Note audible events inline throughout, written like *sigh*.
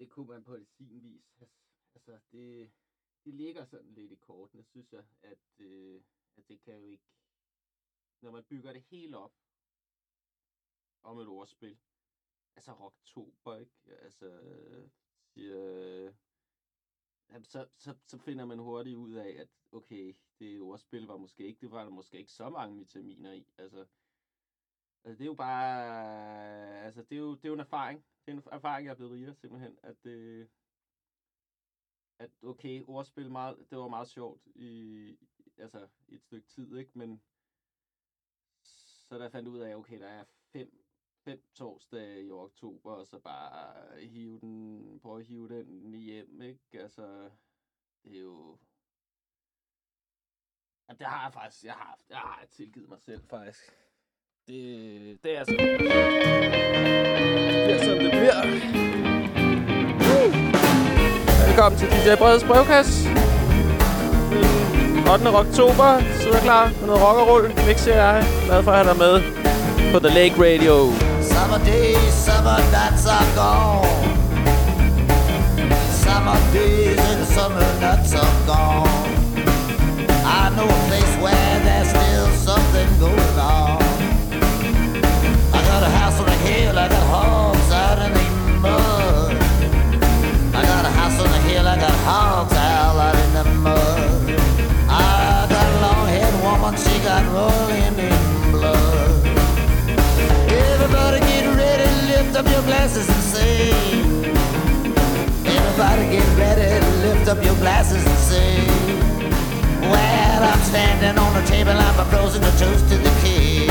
det kunne man på sin vis. Altså, det, det ligger sådan lidt i kortene, synes jeg, at, øh, at det kan jo ikke... Når man bygger det helt op om et ordspil, altså rocktober, ikke? Altså, siger, jamen, så, så, så finder man hurtigt ud af, at okay, det ordspil var måske ikke, det var der måske ikke så mange vitaminer i. Altså, altså det er jo bare, altså det er jo, det er jo en erfaring. Det er en erfaring, jeg er blevet rigere simpelthen, at, øh, at okay, ordspil, meget, det var meget sjovt i, altså, i et stykke tid, ikke? Men så der fandt ud af, okay, der er fem fem torsdage i oktober, og så bare hive den, prøve at hive den hjem, ikke? Altså, det er jo... Ja, det har jeg faktisk, jeg har, haft, jeg har tilgivet mig selv, faktisk. Det, det er sådan. Det er sådan, det bliver. Velkommen til DJ Breds brevkasse. 8. oktober sidder klar med noget rock og roll. Mixer jeg. Glad for at have dig med på The Lake Radio. Summer days, summer nights are gone. Summer days and summer nights are gone. Up your glasses and sing. Well, I'm standing on the table, I'm proposing a toast to the king.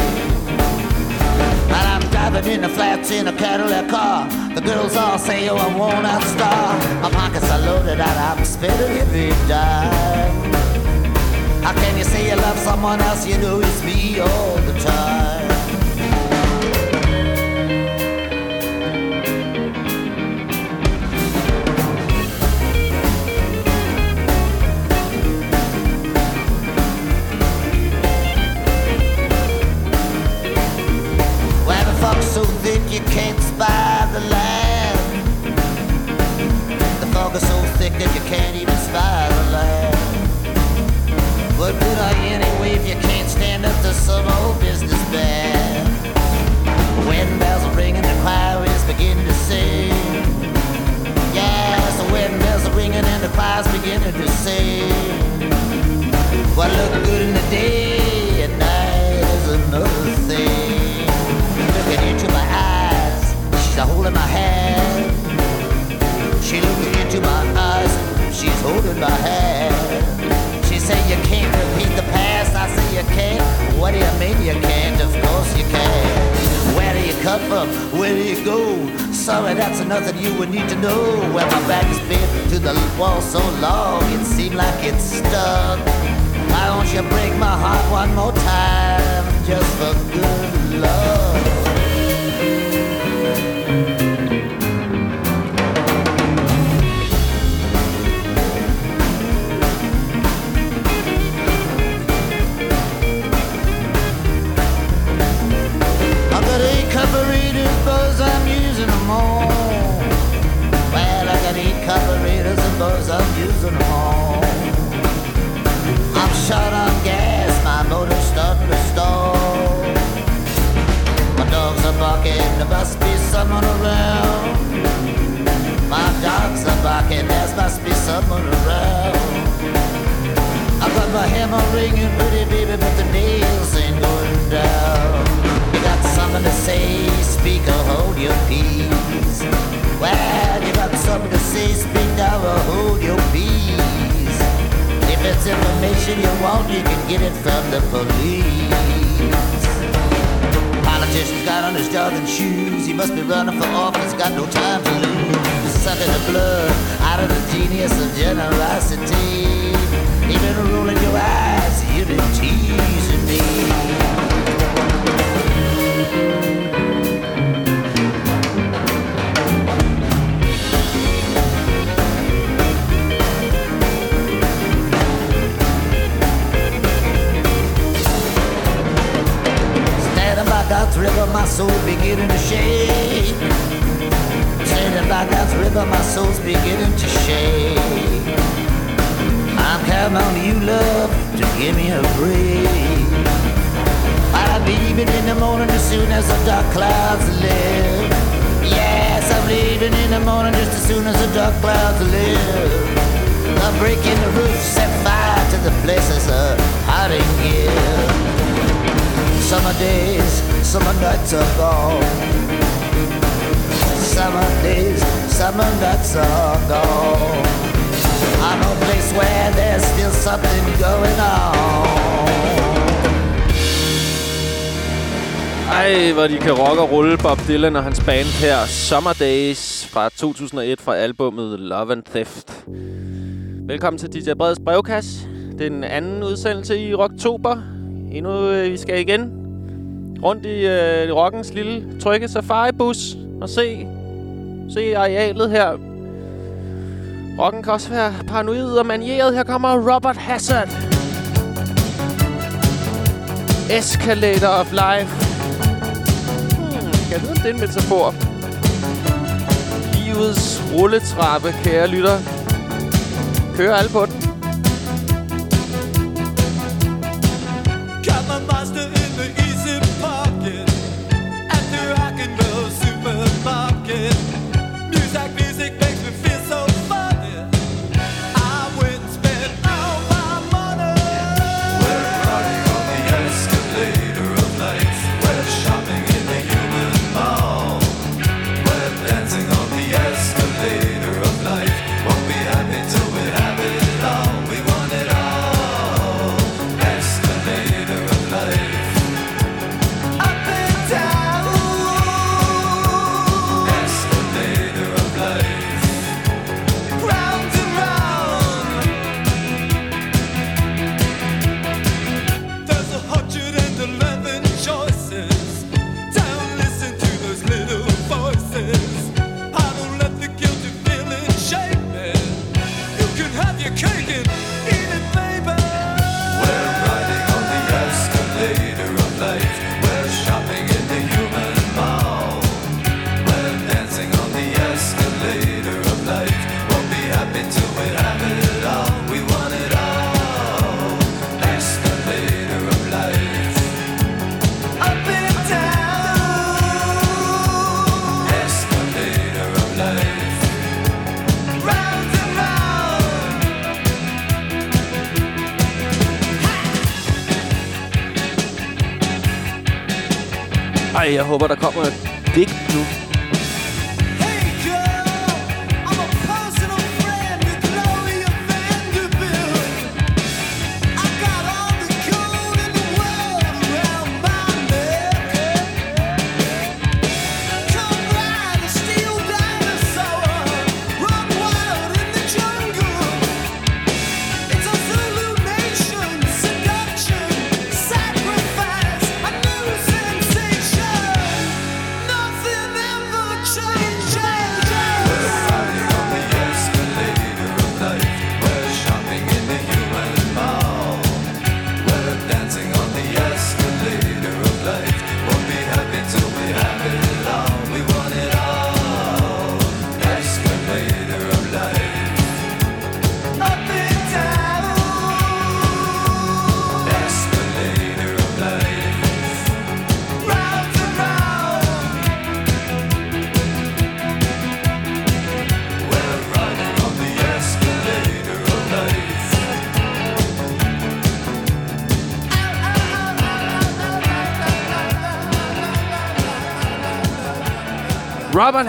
And I'm driving in the flats in a Cadillac car. The girls all say, oh, I want a star. My pockets are loaded and I'm spending every dime. How can you say you love someone else? You know it's me all the time. Can't even spy the land. What good are you anyway if you can't stand up to some old business businessman? Wedding bells are ringing, the choir is beginning to sing. Yes, the wedding bells are ringing and the choir's beginning to sing. What look What do you mean you can't? Of course you can. Where do you come from? Where do you go? Sorry, that's nothing you would need to know. Where my back has been to the wall so long, it seemed like it's stuck. Why don't you break my heart one more time, just for good short on gas, my motor's starting to stall. My dogs are barking, there must be someone around. My dogs are barking, there must be someone around. I got my hammer ringing, pretty baby, but the nails ain't going down. You got something to say, speaker, hold your peace. Well, you got something to say, speak now or hold your peace. If it's information you want, you can get it from the police. Politician's got on his jogging shoes. He must be running for office, got no time to lose. Sucking the blood out of the genius of generosity. Even rolling your eyes, you've been teasing me. Soul beginning to shake. Standing by God's river, my soul's beginning to shake. I'm counting on you, love, to give me a break. I'm leaving in the morning as soon as the dark clouds lift. Yes, I'm leaving in the morning just as soon as the dark clouds lift. I'm breaking the roof, set fire to the places of hiding gear. Summer days, summer nights are gone summer days, summer nights are gone. I know a place where there's still something going on. Ej, hvor de kan rock og rulle Bob Dylan og hans band her. Summer Days fra 2001 fra albummet Love and Theft. Velkommen til DJ Breds brevkasse. Den anden udsendelse i Rocktober. Endnu øh, vi skal igen rundt i øh, rockens lille trygge safari-bus og se Se arealet her. Rocken kan også være paranoid og manieret. Her kommer Robert Hazard. Escalator of Life. Hmm, kan jeg vide, om det er en metafor? Livets rulletrappe, kære lytter. Kører alle på den. Jeg håber, der kommer et digt nu.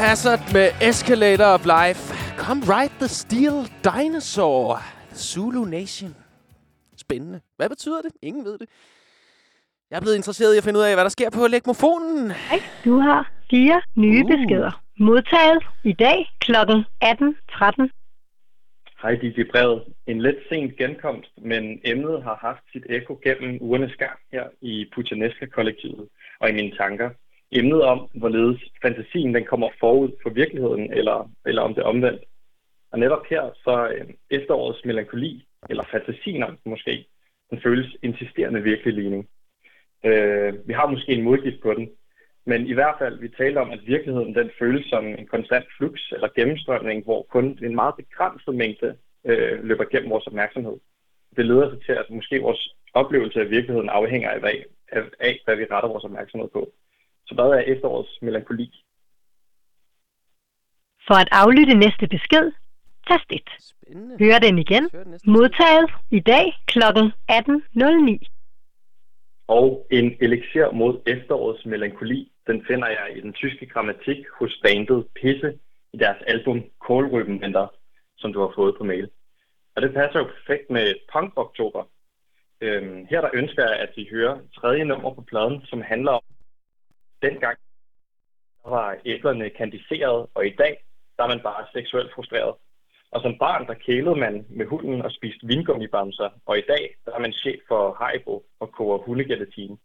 Hazard med Escalator of Life. Come ride the steel dinosaur. Zulu Nation. Spændende. Hvad betyder det? Ingen ved det. Jeg er blevet interesseret i at finde ud af, hvad der sker på legmofonen. Hej, du har fire nye uh. beskeder. Modtaget i dag kl. 18.13. Hej, DJ Brevet. En lidt sent genkomst, men emnet har haft sit ekko gennem ugernes gang her i Putaneska-kollektivet og i mine tanker emnet om, hvorledes fantasien den kommer forud for virkeligheden, eller, eller om det er omvendt. Og netop her, så øh, efterårets melankoli, eller fantasien måske, den føles insisterende virkelig ligning. Øh, vi har måske en modgift på den, Men i hvert fald, vi taler om, at virkeligheden den føles som en konstant flux eller gennemstrømning, hvor kun en meget begrænset mængde øh, løber gennem vores opmærksomhed. Det leder sig til, at måske vores oplevelse af virkeligheden afhænger af, af, af hvad vi retter vores opmærksomhed på. Så hvad er efterårets melankoli? For at aflytte næste besked, tast 1. Spændende. Hør den igen. Hør den. Modtaget i dag kl. 18.09. Og en elixir mod efterårets melankoli, den finder jeg i den tyske grammatik hos bandet Pisse i deres album Kålrøbenventer, som du har fået på mail. Og det passer jo perfekt med Punk Oktober. Øhm, her der ønsker jeg, at vi hører tredje nummer på pladen, som handler om dengang var æblerne kandiseret, og i dag der er man bare seksuelt frustreret. Og som barn, der kælede man med hunden og spiste vingummibamser, og i dag der er man chef for Haribo og koger hundegelatine.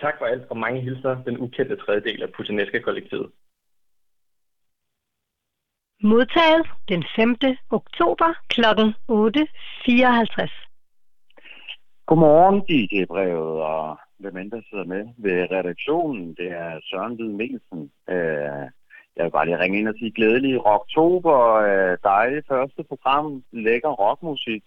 Tak for alt, og mange hilser den ukendte tredjedel af Putineska-kollektivet. Modtaget den 5. oktober kl. 8.54. Godmorgen, DJ-brevet, og hvem end der sidder med ved redaktionen. Det er Søren Lyd Mikkelsen. Øh, jeg vil bare lige ringe ind og sige glædelig rocktober. Øh, dejligt første program. Lækker rockmusik.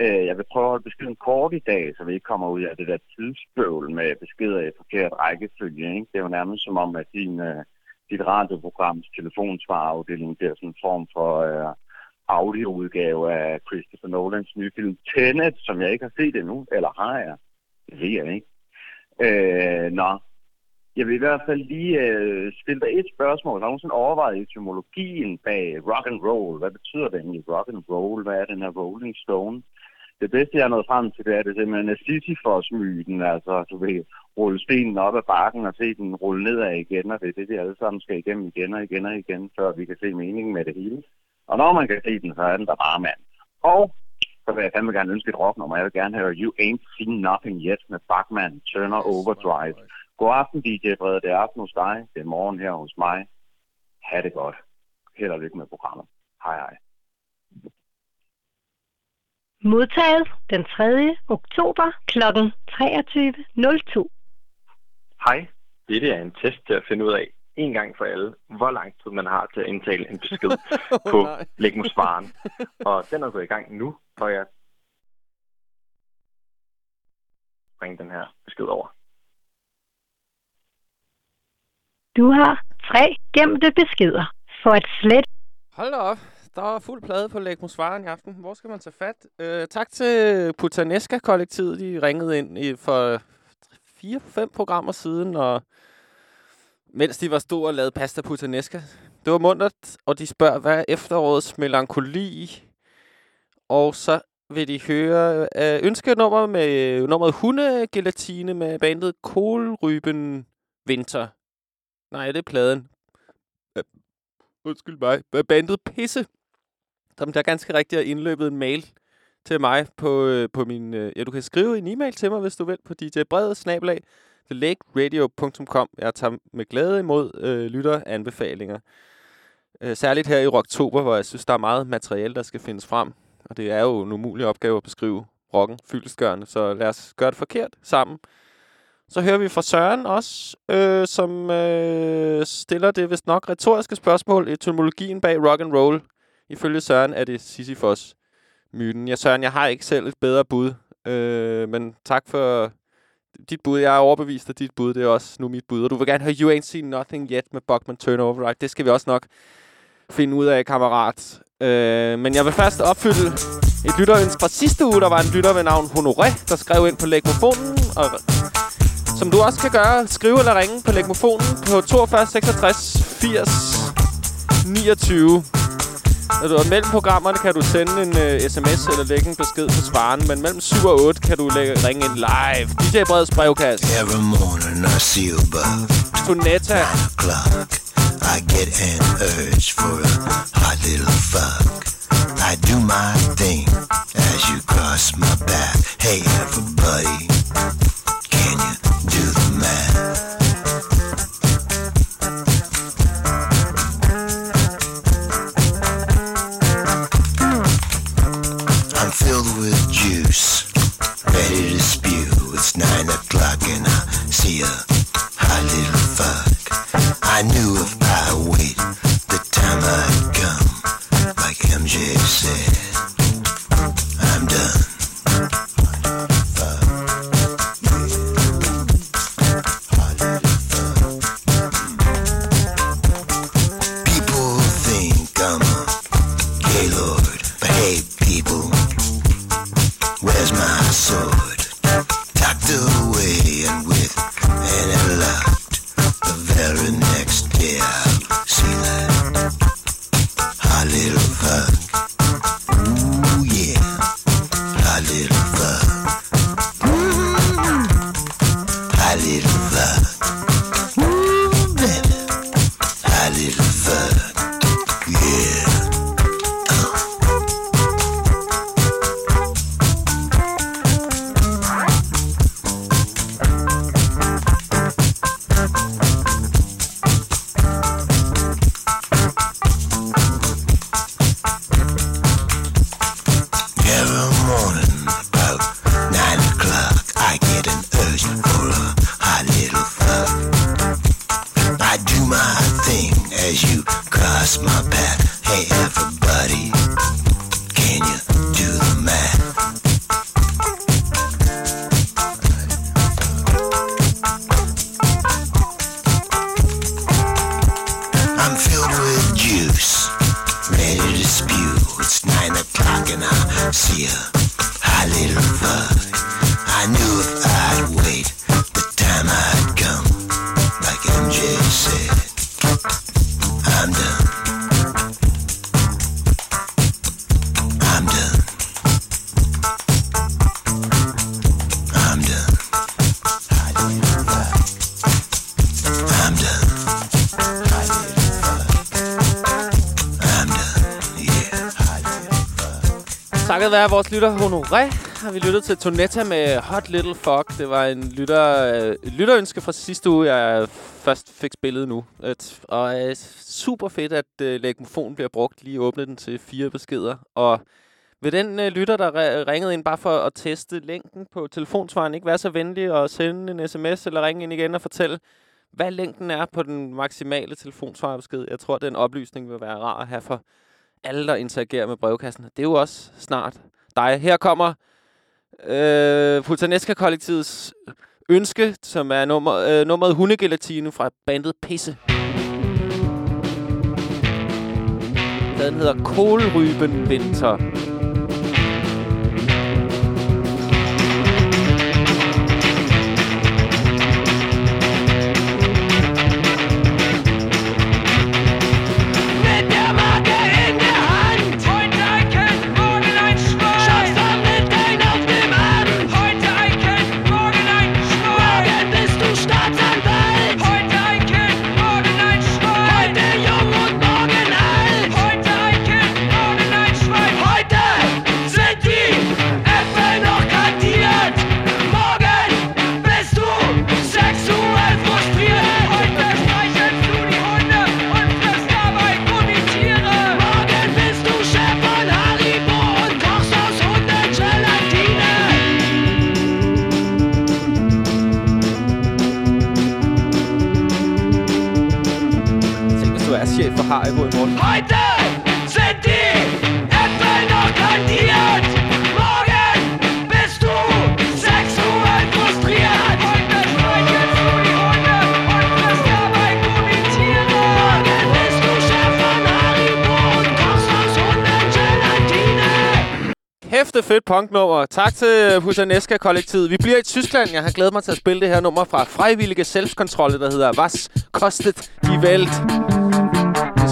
Øh, jeg vil prøve at holde beskeden kort i dag, så vi ikke kommer ud af det der tidsbøvl med beskeder i forkert rækkefølge. Ikke? Det er jo nærmest som om, at din, øh, dit radioprograms telefonsvarafdeling bliver sådan en form for Øh, audioudgave af Christopher Nolans nye film Tenet, som jeg ikke har set endnu. Eller har jeg? Det ved jeg ikke. Øh, nå, jeg vil i hvert fald lige øh, stille dig et spørgsmål. Har du nogensinde overvejet etymologien bag rock and roll? Hvad betyder det egentlig rock and roll? Hvad er den her Rolling Stone? Det bedste, jeg er nået frem til, det er det simpelthen er Sisyphos-myten. Altså, du vil rulle stenen op ad bakken og se den rulle nedad igen, og det er det, vi alle sammen skal igennem igen og igen og igen, før vi kan se meningen med det hele. Og når man kan se den, så er den der bare mand. Og så vil jeg fandme gerne ønske et rocknummer. Jeg vil gerne høre You Ain't Seen Nothing Yet med Bachman Turner Overdrive. God aften, DJ Brede. Det er aften hos dig. Det er morgen her hos mig. Ha' det godt. Held og lykke med programmet. Hej hej. Modtaget den 3. oktober kl. 23.02. Hej. Dette er en test til at finde ud af, en gang for alle, hvor lang tid man har til at indtale en besked *laughs* på nej. Lægmusvaren. Og den er gået i gang nu, og jeg bringe den her besked over. Du har tre gemte beskeder. For at slet Hold da op. Der er fuld plade på Lægmusvaren i aften. Hvor skal man tage fat? Øh, tak til Putaneska-kollektivet. De ringede ind i for fire-fem programmer siden, og mens de var store og lavede pasta puttanesca. Det var mundret, og de spørger, hvad er efterårets melankoli? Og så vil de høre øh, ønskenummer med øh, nummeret hundegelatine med bandet Kålryben Winter. Nej, det er pladen. Øh, undskyld mig. Bandet Pisse. Som der ganske rigtigt har indløbet en mail til mig på, øh, på min... Øh, ja, du kan skrive en e-mail til mig, hvis du vil, på djbredet, snabelag, thelakeradio.com. Jeg tager med glæde imod øh, lytteranbefalinger. Øh, særligt her i oktober, hvor jeg synes, der er meget materiale, der skal findes frem. Og det er jo en umulig opgave at beskrive rocken fyldestgørende, så lad os gøre det forkert sammen. Så hører vi fra Søren også, øh, som øh, stiller det vist nok retoriske spørgsmål. i Etymologien bag rock and roll. Ifølge Søren er det Sisyfos myten. Ja, Søren, jeg har ikke selv et bedre bud, øh, men tak for dit bud. Jeg er overbevist af dit bud. Det er også nu mit bud. Og du vil gerne høre You Ain't Seen Nothing Yet med Buckman Turnover, right? Det skal vi også nok finde ud af, kammerat. Øh, men jeg vil først opfylde et lytterønske fra sidste uge. Der var en lytter ved navn Honoré, der skrev ind på lægmofonen. Og som du også kan gøre, skrive eller ringe på lægmofonen på 42 66 80 29. Når du er mellem programmerne, kan du sende en uh, sms eller lægge en besked på svaren. Men mellem 7 og 8 kan du lægge, ringe ind live. DJ Breds brevkasse. Every morning I see you above o'clock. I get an urge for a hot little fuck. I do my thing as you cross my path. Hey everybody, Takket være vores lytter Honoré, har vi lyttet til Tonetta med Hot Little Fuck. Det var en lytter, øh, lytterønske fra sidste uge, jeg først fik spillet nu. Et, og øh, super fedt, at øh, legmofonen bliver brugt. Lige åbne den til fire beskeder. Og vil den øh, lytter, der ringede ind bare for at teste længden på telefonsvaren, ikke være så venlig at sende en sms eller ringe ind igen og fortælle, hvad længden er på den maksimale telefonsvarbesked. Jeg tror, den oplysning vil være rar at have for alle, der interagerer med brevkassen. Det er jo også snart dig. Her kommer øh, Putanesca-kollektivets ønske, som er nummer, øh, nummeret Hundegelatine fra bandet Pisse. Den hedder Kålryben Vinter. Fedt punknummer. Tak til Husaneska kollektivet. Vi bliver i Tyskland. Jeg har glædet mig til at spille det her nummer fra frivillige Selvkontrolle, der hedder Was kostet die Welt?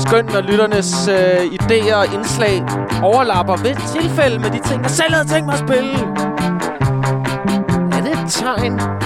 Skønt, når lytternes øh, idéer og indslag overlapper ved tilfælde med de ting, jeg selv havde tænkt mig at spille. Er det et tegn?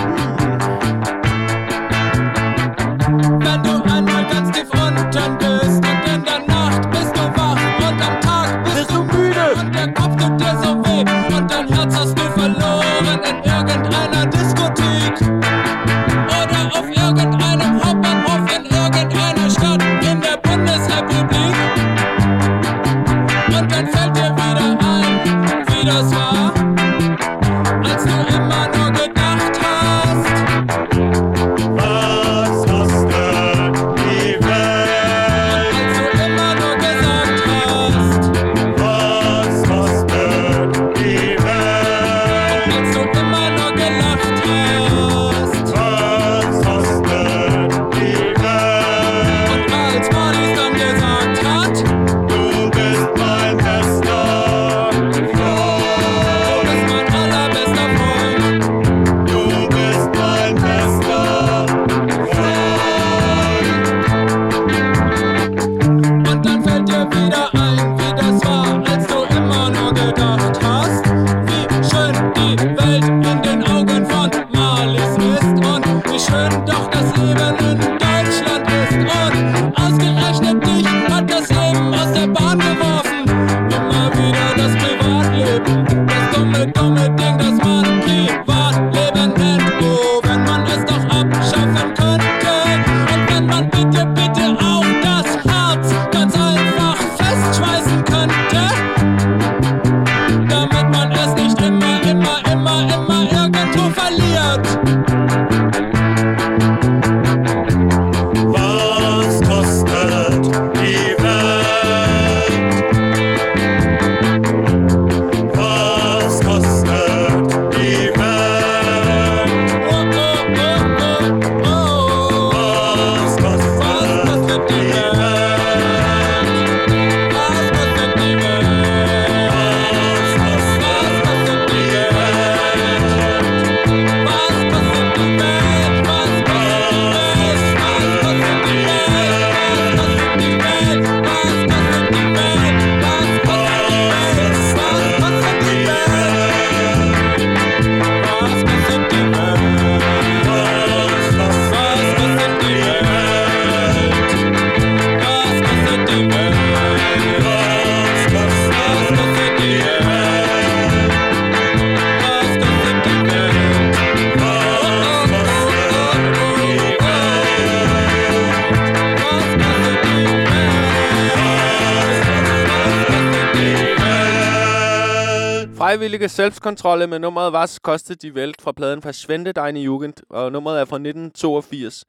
Freiwillige Selbstkontrolle med nummeret Was kostet die Welt fra pladen Verschwende deine Jugend, og nummeret er fra 1982.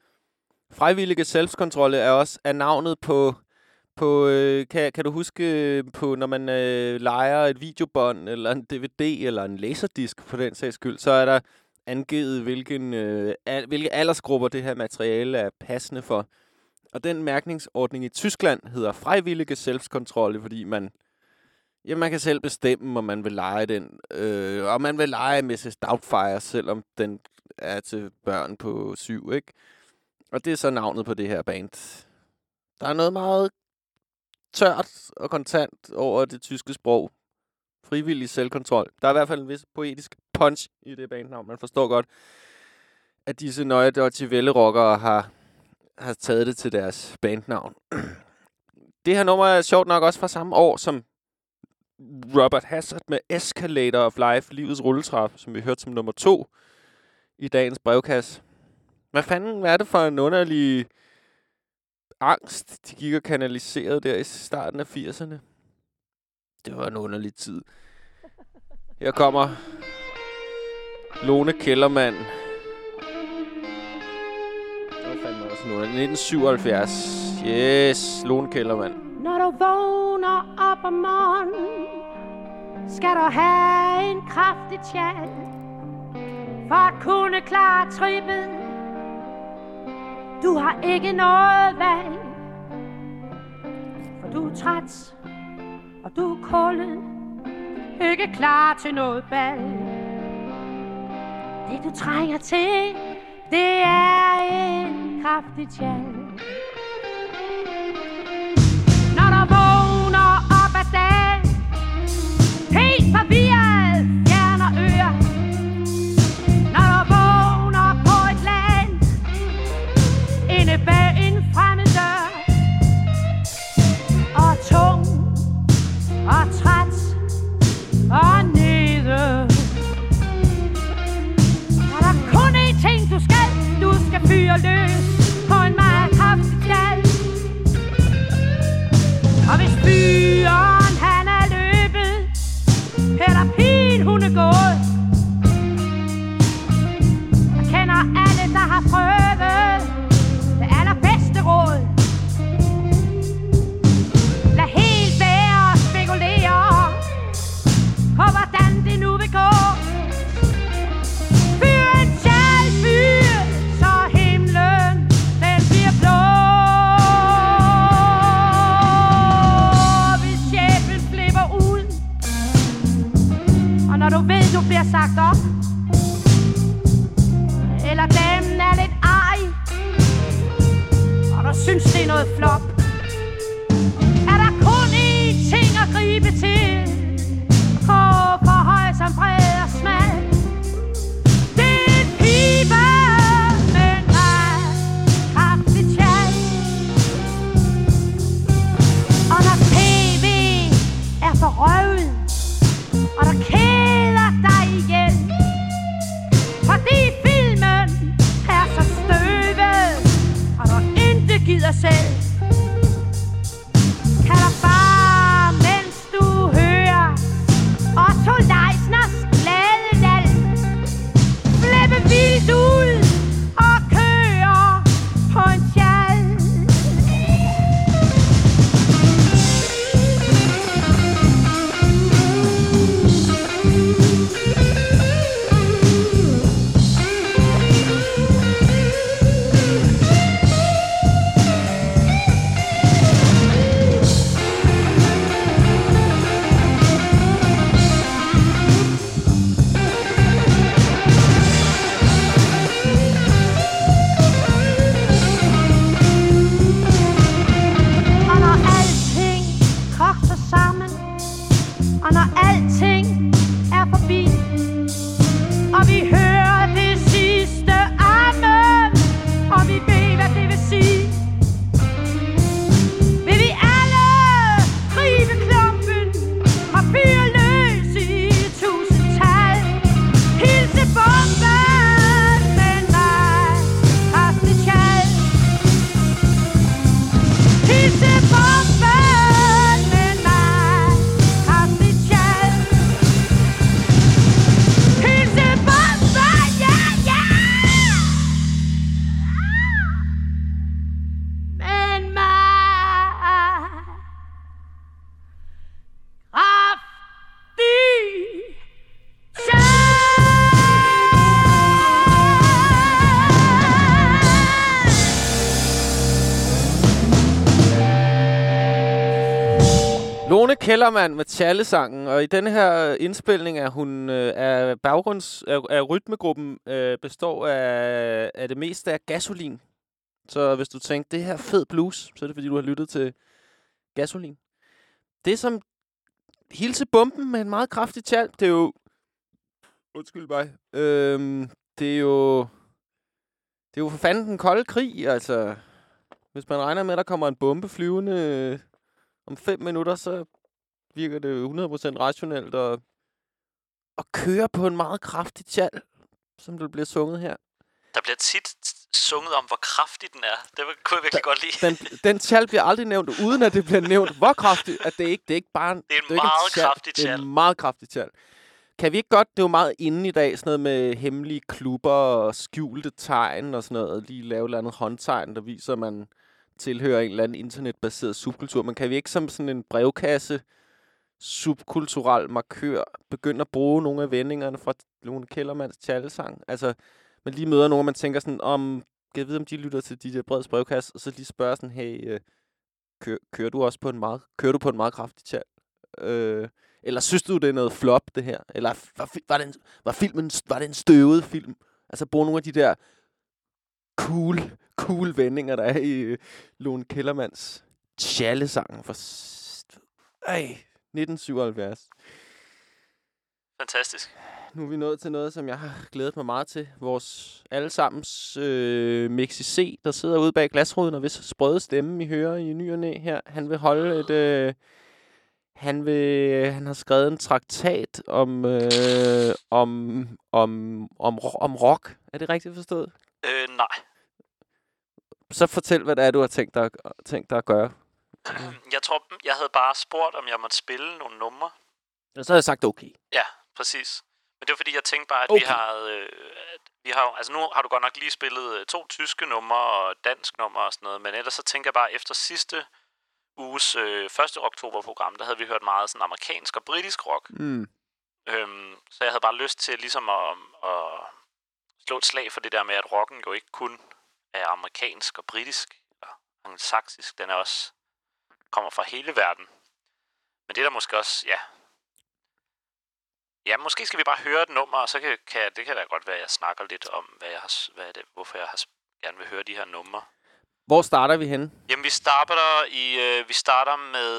Frivillige Selbstkontrolle er også er navnet på, på øh, kan, kan du huske, øh, på når man øh, leger et videobånd, eller en DVD, eller en laserdisk for den sags skyld, så er der angivet, hvilken, øh, al, hvilke aldersgrupper det her materiale er passende for. Og den mærkningsordning i Tyskland hedder Frivillige Selbstkontrolle, fordi man Ja, man kan selv bestemme, om man vil lege den. Øh, og man vil lege Mrs. Doubtfire, selvom den er til børn på syv, ikke? Og det er så navnet på det her band. Der er noget meget tørt og kontant over det tyske sprog. Frivillig selvkontrol. Der er i hvert fald en vis poetisk punch i det bandnavn. Man forstår godt, at disse nøje Deutsche Welle-rockere har, har taget det til deres bandnavn. *clears throat* det her nummer er sjovt nok også fra samme år som Robert Hazard med Escalator of Life, livets rulletrap, som vi hørte som nummer to i dagens brevkasse. Hvad fanden hvad er det for en underlig angst, de gik og kanaliserede der i starten af 80'erne? Det var en underlig tid. Her kommer Lone Kellermann. Det var fandme også noget. 1977. Yes, Lone Kellermann. Når du vågner op om morgenen, skal du have en kraftig tjal, for at kunne klare trippet. Du har ikke noget valg, for du er træt, og du er kuldet, ikke klar til noget bal. Det du trænger til, det er en kraftig tjal. Kellermann med Tjallesangen, og i denne her indspilning er hun øh, af baggrunds Er, er rytmegruppen øh, består af, af det meste af gasolin. Så hvis du tænker, det her fed blues, så er det fordi, du har lyttet til gasolin. Det er som hilse bomben med en meget kraftig tjal. Det er jo... Undskyld mig. Øhm, det er jo... Det er jo for fanden den kolde krig, altså. Hvis man regner med, at der kommer en bombe flyvende øh, om fem minutter, så virker det jo 100% rationelt at, at køre på en meget kraftig tjal, som det bliver sunget her. Der bliver tit sunget om, hvor kraftig den er. Det var- kunne jeg virkelig godt lide. Den, den tjal bliver aldrig nævnt, uden at det bliver nævnt, hvor kraftigt, at det ikke, det er ikke bare en, Det er en det ikke meget tjal, kraftig Det er tjal. en meget kraftig tjal. Kan vi ikke godt, det er jo meget inde i dag, sådan noget med hemmelige klubber og skjulte tegn og sådan noget, lige lave et andet håndtegn, der viser, at man tilhører en eller anden internetbaseret subkultur. Men kan vi ikke som sådan en brevkasse subkulturel markør begynder at bruge nogle af vendingerne fra Lone Kellermans tjallesang? Altså, man lige møder nogen, og man tænker sådan, om, kan jeg vide, om de lytter til de der breds brevkasse, og så lige spørger sådan, hey, øh, kører, kører du også på en meget, kører du på en meget kraftig tjal? Øh, eller synes du, det er noget flop, det her? Eller var, var, det en, var filmen var det en støvet film? Altså, bruge nogle af de der cool, cool vendinger, der er i øh, Lone Kellermans tjallesang For... ej, 1977. Fantastisk. Nu er vi nået til noget, som jeg har glædet mig meget til. Vores allesammens øh, Mixi C, der sidder ude bag glasruden, og hvis sprøde stemme, I hører i ny og næ her, han vil holde et... Øh, han, vil, han har skrevet en traktat om, øh, om, om, om, om rock. Er det rigtigt forstået? Øh, nej. Så fortæl, hvad det er, du har tænkt dig, tænkt dig at gøre. Jeg tror, jeg havde bare spurgt, om jeg måtte spille nogle numre. Og så har jeg sagt okay. Ja, præcis. Men det var fordi, jeg tænkte bare, at okay. vi har... Øh, at vi har altså nu har du godt nok lige spillet øh, to tyske numre og dansk nummer og sådan noget, men ellers så tænker jeg bare, efter sidste uges øh, 1. oktober-program, der havde vi hørt meget sådan amerikansk og britisk rock. Mm. Øhm, så jeg havde bare lyst til ligesom at, at slå et slag for det der med, at rocken jo ikke kun er amerikansk og britisk og anglosaksisk. Den er også kommer fra hele verden. Men det er der måske også, ja. Ja, måske skal vi bare høre et nummer, og så kan, kan det kan da godt være, at jeg snakker lidt om, hvad jeg har, hvad det, hvorfor jeg har, gerne vil høre de her numre. Hvor starter vi henne? Jamen, vi starter i øh, vi starter med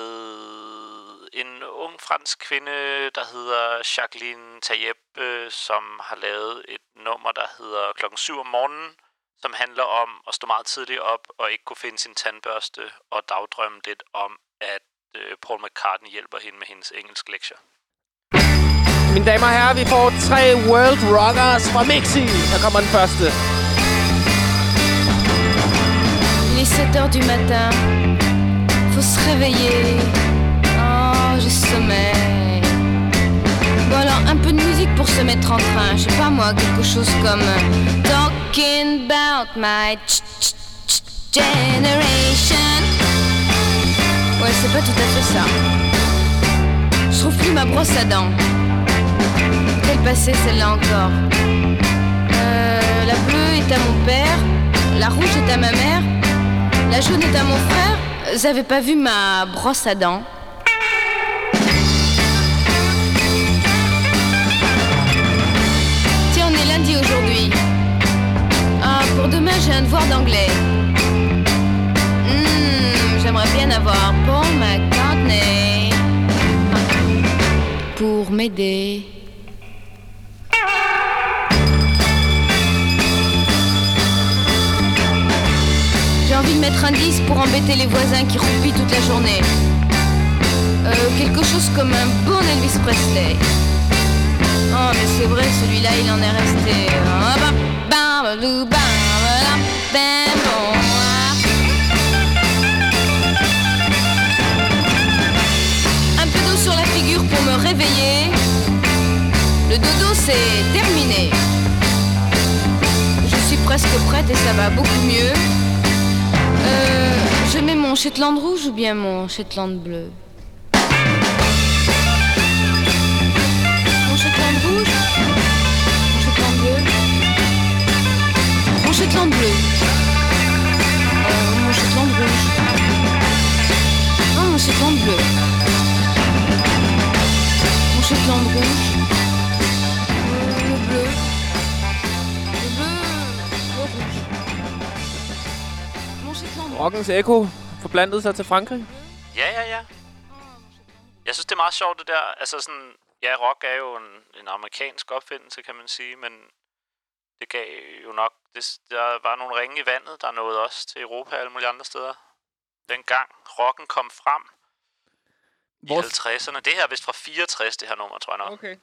en ung fransk kvinde, der hedder Jacqueline Tayeb, øh, som har lavet et nummer, der hedder klokken 7 om morgenen, som handler om at stå meget tidligt op og ikke kunne finde sin tandbørste og dagdrømme lidt om, at øh, Paul McCartney hjælper hende med hendes engelsk lektier. Mine damer og herrer, vi får tre World Rockers fra Mixi. Her kommer den første. Il est 7 heures du matin, faut se réveiller. Pour se mettre en train. Je sais pas moi, quelque chose comme euh, Talking about my ch- generation. Ouais, c'est pas tout à fait ça. Je trouve plus ma brosse à dents. Quelle passée celle-là encore Euh, La bleue est à mon père, la rouge est à ma mère, la jaune est à mon frère. Vous avez pas vu ma brosse à dents? Aujourd'hui. Ah, pour demain, j'ai un devoir d'anglais. Hmm, J'aimerais bien avoir Paul McCartney pour m'aider. J'ai envie de mettre un disque pour embêter les voisins qui roupillent toute la journée. Euh, quelque chose comme un bon Elvis Presley. Oh, mais c'est vrai, celui-là, il en est resté. Là, ben. Un peu d'eau sur la figure pour me réveiller. Le dodo, c'est terminé. Je suis presque prête et ça va beaucoup mieux. Euh, je mets mon Shetland rouge ou bien mon Shetland bleu? Mon Shetland rouge Mon Shetland bleu Mon Shetland bleu Euh, Mon Shetland rouge Oh, mon Shetland bleu Shetland rouge. Le bleu. Le bleu. Le rouge. Rockens Echo forblandede sig til Frankrig. Ja, ja, ja. Jeg synes, det er meget sjovt, det der. Altså sådan, ja, rock er jo en, en amerikansk opfindelse, kan man sige, men det gav jo nok... Det, der var nogle ringe i vandet, der nåede også til Europa og alle mulige andre steder. Dengang rocken kom frem Hvor- i 50'erne. Det her er vist fra 64, det her nummer, tror jeg nok. Okay.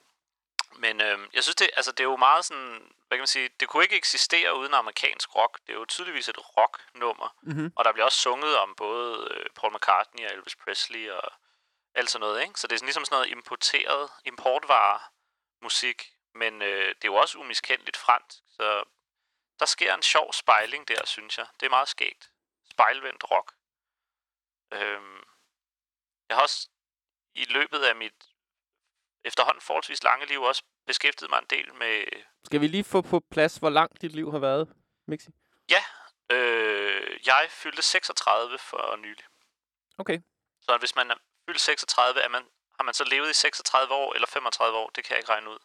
Men øhm, jeg synes, det, altså, det er jo meget sådan... Hvad kan man sige? Det kunne ikke eksistere uden amerikansk rock. Det er jo tydeligvis et rocknummer. Mhm. Og der bliver også sunget om både øh, Paul McCartney og Elvis Presley og alt sådan noget, ikke? Så det er sådan, ligesom sådan noget importeret, importvare musik, men øh, det er jo også umiskendeligt fransk, så der sker en sjov spejling der, synes jeg. Det er meget skægt. Spejlvendt rock. Øhm, jeg har også i løbet af mit efterhånden forholdsvis lange liv også beskæftiget mig en del med Skal vi lige få på plads, hvor langt dit liv har været, Mixi? Ja, øh, jeg fyldte 36 for nylig. Okay. Så hvis man fyldt 36, er man, har man så levet i 36 år eller 35 år? Det kan jeg ikke regne ud.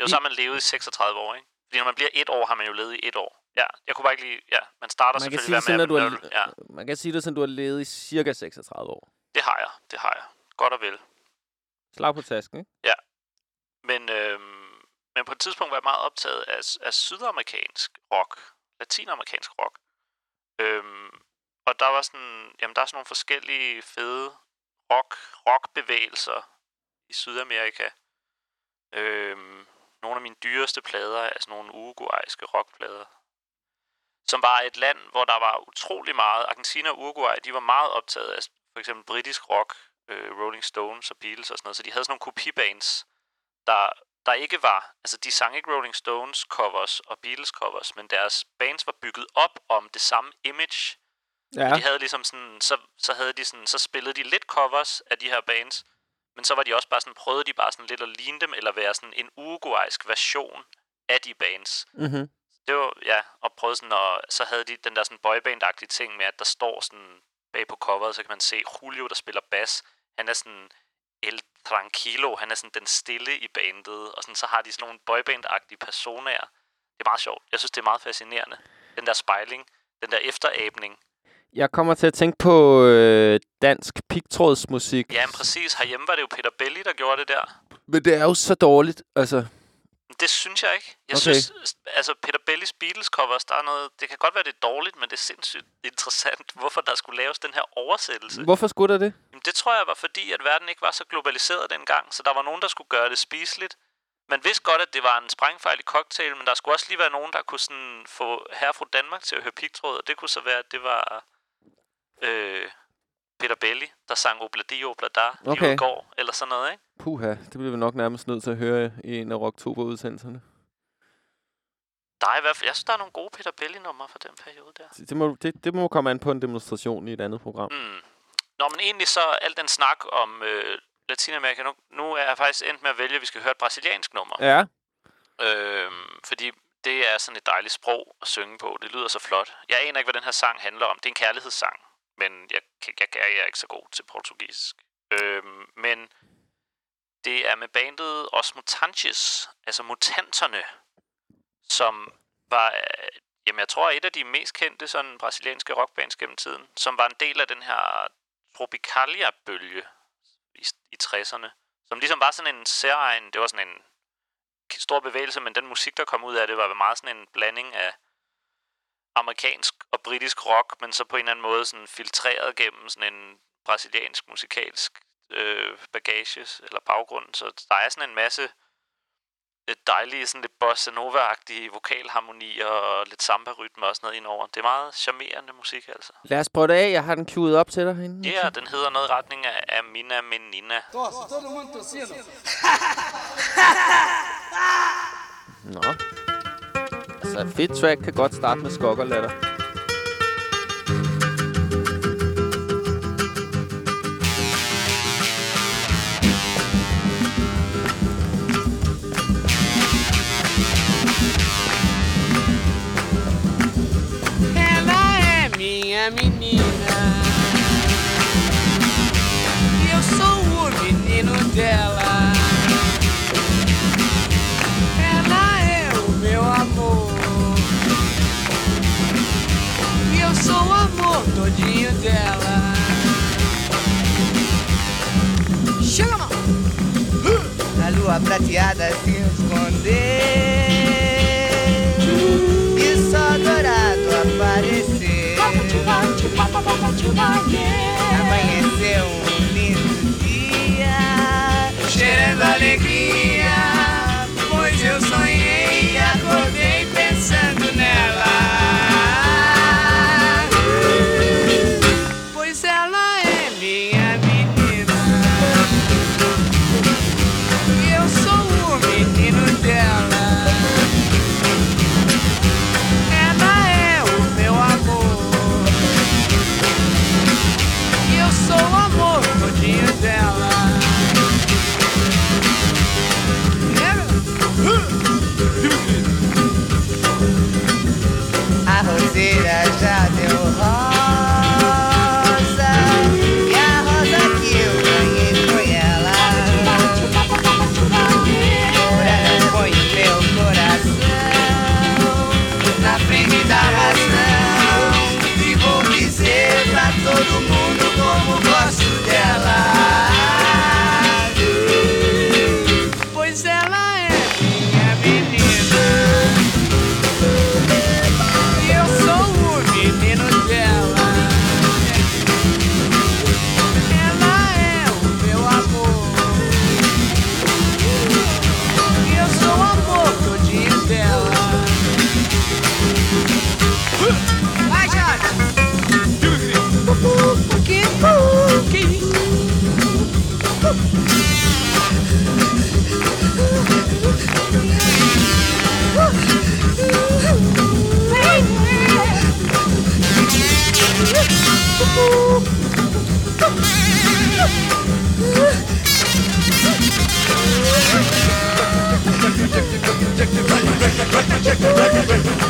Jo, så har man levet i 36 år, ikke? Fordi når man bliver et år, har man jo levet i et år. Ja, jeg kunne bare ikke lige... Ja, man starter Man kan, sige selvfølgelig sådan, at du har, med... Ja, man kan sige det sådan, du har levet i cirka 36 år. det har jeg. Det har jeg. Godt og vel. Slag på tasken, ikke? Ja. Men, øhm, men på et tidspunkt var jeg meget optaget af, af sydamerikansk rock. Latinamerikansk rock. Øhm, og der var sådan, jamen der er sådan nogle forskellige fede rock, rockbevægelser i Sydamerika. Øhm, nogle af mine dyreste plader er sådan nogle uruguayske rockplader. Som var et land, hvor der var utrolig meget. Argentina og Uruguay, de var meget optaget af for eksempel britisk rock, øh, Rolling Stones og Beatles og sådan noget. Så de havde sådan nogle kopibands, der, der ikke var... Altså, de sang ikke Rolling Stones covers og Beatles covers, men deres bands var bygget op om det samme image. Ja. De havde ligesom sådan... Så, så, havde de sådan, så spillede de lidt covers af de her bands, men så var de også bare sådan... Prøvede de bare sådan lidt at ligne dem, eller være sådan en uruguaysk version af de bands. Mhm. Det var, ja, og prøvede sådan, og så havde de den der sådan boyband-agtige ting med, at der står sådan bag på coveret, så kan man se Julio, der spiller bas. Han er sådan El Tranquilo, han er sådan den stille i bandet, og sådan, så har de sådan nogle boyband-agtige personer. Det er meget sjovt. Jeg synes, det er meget fascinerende. Den der spejling, den der efterabning. Jeg kommer til at tænke på øh, dansk pigtrådsmusik. Ja, men præcis. Herhjemme var det jo Peter Belli, der gjorde det der. Men det er jo så dårligt, altså. Det synes jeg ikke. Jeg Okay. synes, altså Peter Bellis Beatles covers, der er noget, det kan godt være, det er dårligt, men det er sindssygt interessant, *laughs* hvorfor der skulle laves den her oversættelse. Hvorfor skulle der det? Jamen, det tror jeg var fordi, at verden ikke var så globaliseret dengang, så der var nogen, der skulle gøre det spiseligt. Man vidste godt, at det var en sprængfejl i cocktail, men der skulle også lige være nogen, der kunne sådan få herre fra Danmark til at høre pigtråd, og det kunne så være, at det var øh, Peter Belli, der sang Obladi Oblada okay. I går, eller sådan noget, ikke? Puha, det bliver vi nok nærmest nødt til at høre i en af Rocktober-udsendelserne. Der er i hvert fald, jeg synes, der er nogle gode Peter Belli-numre fra den periode der. Det må, det, det må komme an på en demonstration i et andet program. Mm. Nå, men egentlig så al den snak om øh, Latinamerika, nu, nu er jeg faktisk endt med at vælge, at vi skal høre et brasiliansk nummer. Ja. Øhm, fordi det er sådan et dejligt sprog at synge på. Det lyder så flot. Jeg aner ikke, hvad den her sang handler om. Det er en kærlighedssang, men jeg, jeg, jeg, jeg er ikke så god til portugisisk. Øhm, men det er med bandet Os Mutantes, altså Mutanterne, som var, øh, jamen jeg tror, et af de mest kendte sådan brasilianske rockbands gennem tiden, som var en del af den her Tropicalia-bølge i, i 60'erne, som ligesom var sådan en særegen, det var sådan en stor bevægelse, men den musik, der kom ud af det, var meget sådan en blanding af amerikansk og britisk rock, men så på en eller anden måde sådan filtreret gennem sådan en brasiliansk musikalsk øh, bagage eller baggrund. Så der er sådan en masse lidt dejlige, sådan lidt bossa nova-agtige vokalharmonier og lidt samba-rytme og sådan noget indover. Det er meget charmerende musik, altså. Lad os prøve det af. Jeg har den queuet op til dig herinde. Ja, yeah, den hedder noget i retning af Amina Menina. Nå. Altså, et fedt track kan godt starte med skok og latter. Ela é minha menina. E eu sou o menino dela. Todinho dela. Chama! A lua prateada se escondeu E só dourado apareceu Amanheceu um lindo dia. Cheirando alegria, shake it, shake it.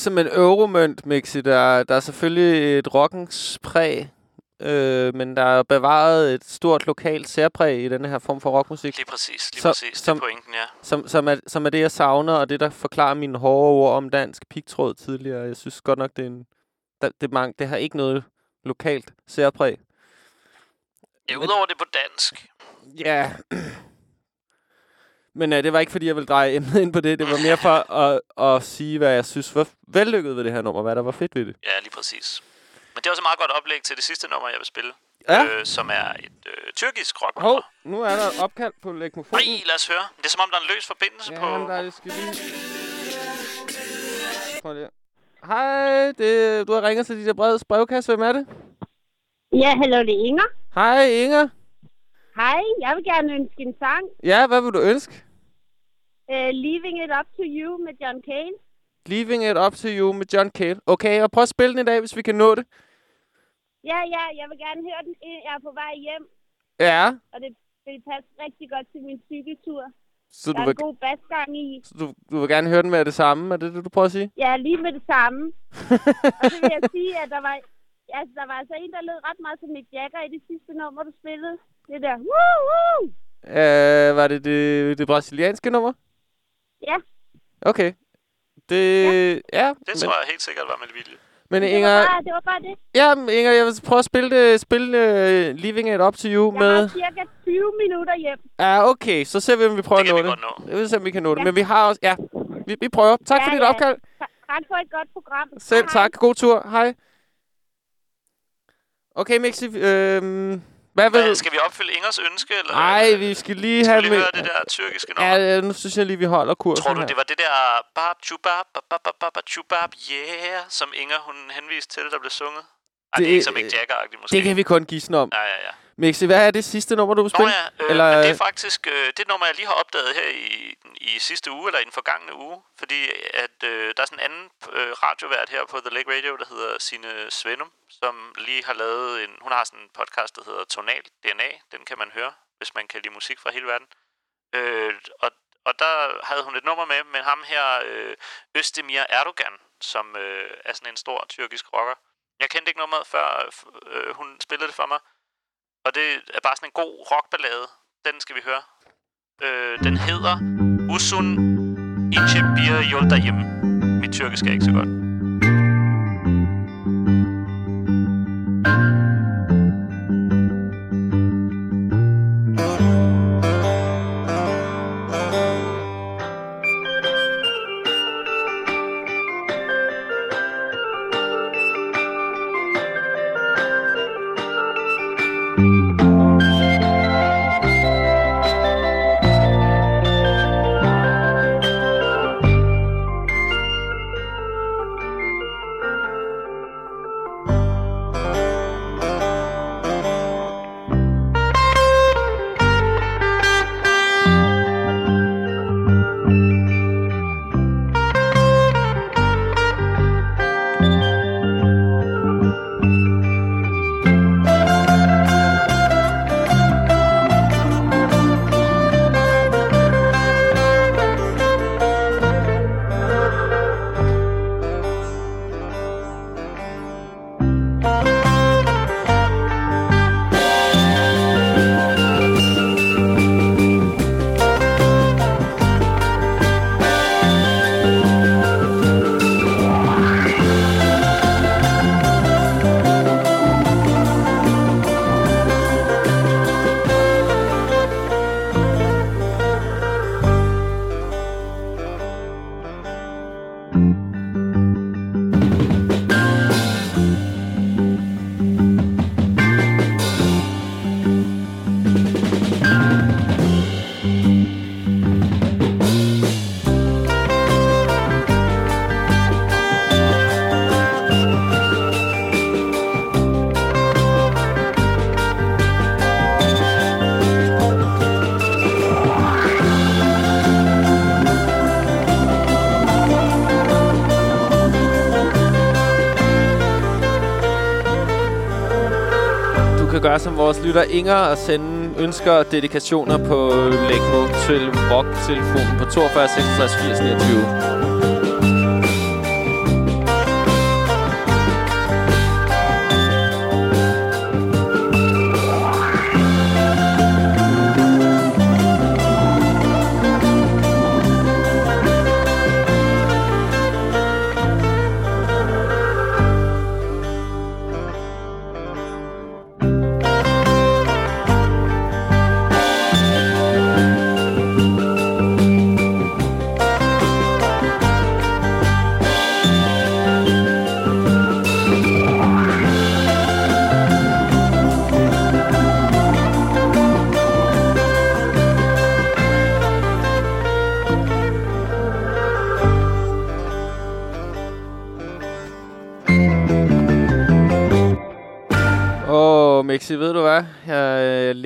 Ligesom en euromønt, Mixi. Der, der er selvfølgelig et rockens præg, øh, men der er bevaret et stort lokalt særpræg i denne her form for rockmusik. Lige præcis, lige Så- præcis. som- det er pointen, ja. Som, som, er, som er det, jeg savner, og det, der forklarer mine hårde ord om dansk pigtråd tidligere. Jeg synes godt nok, det, er en, der, det, mang, det har ikke noget lokalt særpræg. Ja, udover det på dansk. Ja. Men uh, det var ikke, fordi jeg ville dreje emnet ind på det. Det var mere for at, at sige, hvad jeg synes var vellykket ved det her nummer. Hvad der var fedt ved det. Ja, lige præcis. Men det er også et meget godt oplæg til det sidste nummer, jeg vil spille. Ja. Øh, som er et øh, tyrkisk rock. Hov, nu er der et opkald på lægmofonen. Nej, lad os høre. Det er som om, der er en løs forbindelse Ja, på... men der er, skal lige... Prøv lige. Hej, det, du har ringet til dit breds brevkasse. Hvem er det? Ja, hallo, det er Inger. Hej, Inger. Hej, jeg vil gerne ønske en sang. Ja, hvad vil du ønske? Uh, Leaving It Up To You med John Cale. Leaving It Up To You med John Cale. Okay, og prøv at spille den i dag, hvis vi kan nå det. Ja, ja, jeg vil gerne høre den. Jeg er på vej hjem, Ja, og det vil passe rigtig godt til min cykeltur. så der du er vil, en god basgang i. så du, du vil gerne høre den med det samme? Er det det, du prøver at sige? Ja, lige med det samme. *laughs* og så vil jeg sige, at der var, altså, der var altså en, der lød ret meget som Mick Jagger i det sidste nummer, du spillede. Det der, woo, woo! Uh, var det, det det brasilianske nummer? Ja. Okay. Det, ja. Det men, tror jeg helt sikkert var med vilje. men Det var, Inger, bare, det var bare det. ja, Inger, jeg vil prøve at spille, det, spille uh, Leaving It Up To You Jeg med... har cirka 20 minutter hjem. Ja, okay, så ser vi, om vi prøver Det at nå vi det. godt nå. Jeg vil se, om vi kan nå det. Ja. Men vi har også... Ja, vi, vi prøver. Tak Ja, for dit ja. opkald. Tak for et godt program. Selv Hej, tak. God tur. Hej. Okay, Mixi. Øhm, hvad vil... Hvad, skal vi opfylde Ingers ønske? Eller? Nej, vi skal lige Skal have vi lige høre det der tyrkiske nummer? Ja, nu synes jeg lige, vi holder kursen Tror du, her. det var det der bab chubab bab bab bab chubab yeah, som Inger hun henviste til, der blev sunget? Ej, det, det er ikke så Mick Jagger-agtigt måske. Det kan vi kun gisne om. Ja, ja, ja. Mixi, hvad er det sidste nummer, du vil Nå spille? ja, øh, Eller... men det er faktisk øh, det nummer, jeg lige har opdaget her i, i sidste uge, eller i den forgangne uge. Fordi at øh, der er sådan en anden øh, radiovært her på The Lake Radio, der hedder Sine Svenum, som lige har lavet en... Hun har sådan en podcast, der hedder Tonal DNA. Den kan man høre, hvis man kan lide musik fra hele verden. Øh, og, og der havde hun et nummer med, med ham her, øh, Özdemir Erdogan, som øh, er sådan en stor tyrkisk rocker. Jeg kendte ikke nummeret, før øh, hun spillede det for mig. Og det er bare sådan en god rockballade. Den skal vi høre. Øh, den hedder Usun İnce Bir Yoldayım. Mit tyrkisk er ikke så godt. Som vores lytter Inger at sende ønsker og dedikationer på Lægmo til rock-telefonen på 42 66 80 29.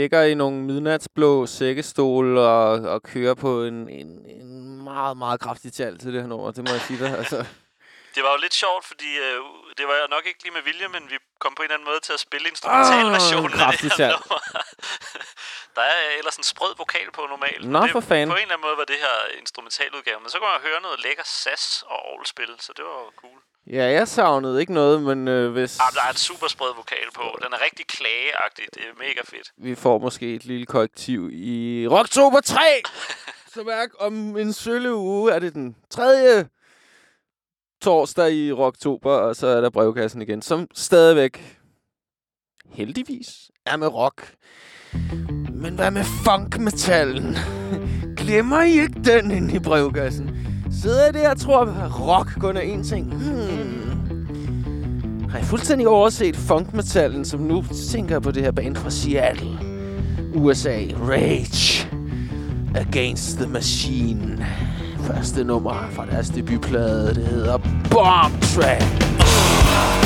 ligger i nogle midnatsblå sækkestol og, og kører på en, en, en meget, meget kraftig tal til det her nummer. Det må jeg sige dig. Altså, Det var jo lidt sjovt, fordi øh, det var nok ikke lige med vilje, men vi kom på en eller anden måde til at spille instrumentalversionen Ah, af det her *laughs* nummer. Der er ellers en sprød vokal på normalt. Nå, det, for fanden. På en eller anden måde var det her instrumentaludgave. Men så kunne man høre noget lækker sas og orgelspil, så det var cool. Ja, jeg savnede ikke noget, men øh, hvis Ah, der er en super sprød vokal på. Den er rigtig klageagtig. Det er mega fedt. vi får måske et lille korrektiv i Rocktober 3, som er om en sølle uge, er det den tredje torsdag i Rocktober, og så er der brevkassen igen, som stadigvæk heldigvis er med rock. Men hvad med funkmetallen? Glemmer I ikke den inde i brevkassen? Sidder jeg der og tror, at rock kun er én ting? Hmm. Har jeg fuldstændig overset funkmetallen, som nu tænker på det her band fra Seattle, USA, Rage Against the Machine. Første nummer fra deres debutplade, det hedder Bomb Track.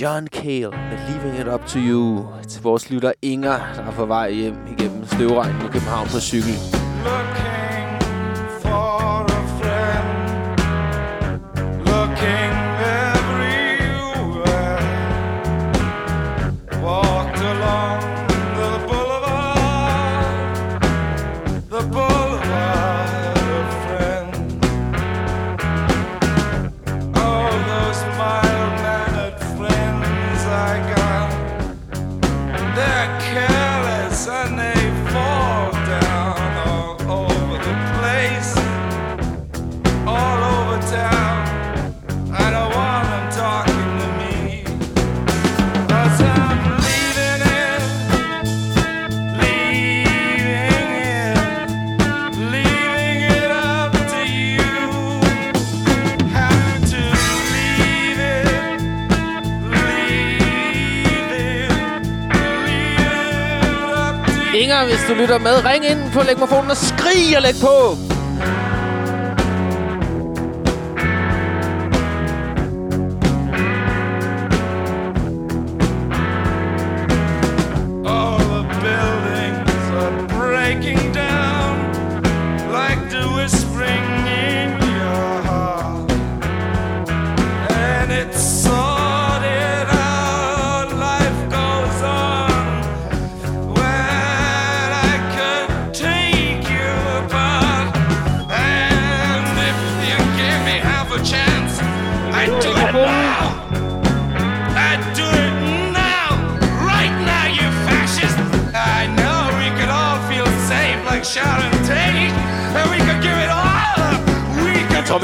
John Cale med Leaving It Up To You til vores lytter Inger, der er på vej hjem igennem støvregnen i København på cykel. Du lytter med. Ring ind på lægmofonen og skrig og læg på.